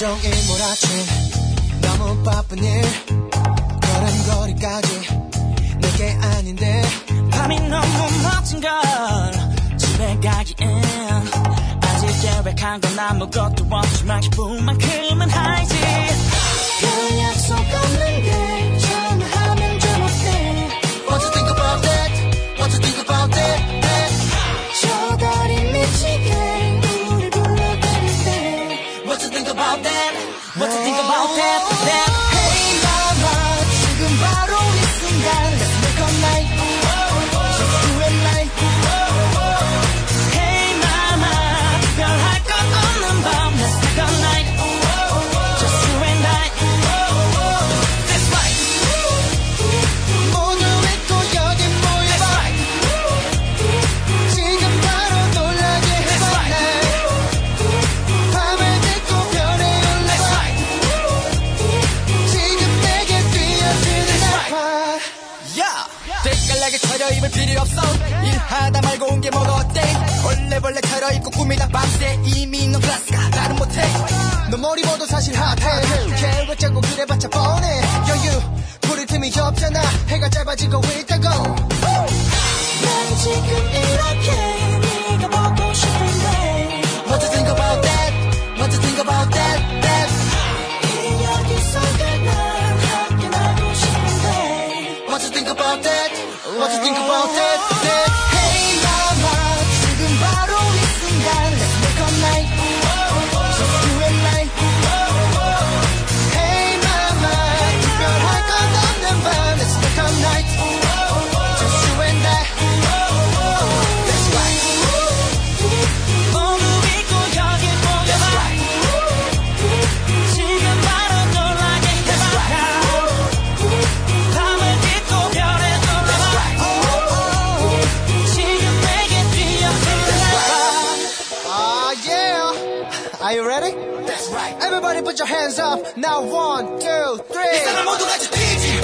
종일 몰아친 너무 바쁜 일. 걸음걸이까지 내게 아닌데. 밤이 너무 멋진 걸 집에 가기엔 아직 계획한 건 아무것도 없지만 기분만큼은 하이지. 별 약속 없는데 Yeah 댓깔나게 차려입을 필요 없어. 일하다 말고 온 게 뭐가 어때? 벌레벌레 차려입고 꾸미다 밤새. 이미 넌 클래스가 나는 못해. 너 머리 봐도 사실 핫해. 계획 짜고 그래봤자 뻔해. 여유 부릴 틈이 없잖아. 해가 짧아지고 있다고. 난 지금 이렇게 Are you ready? That's right. Everybody put your hands up. Now one, two, three.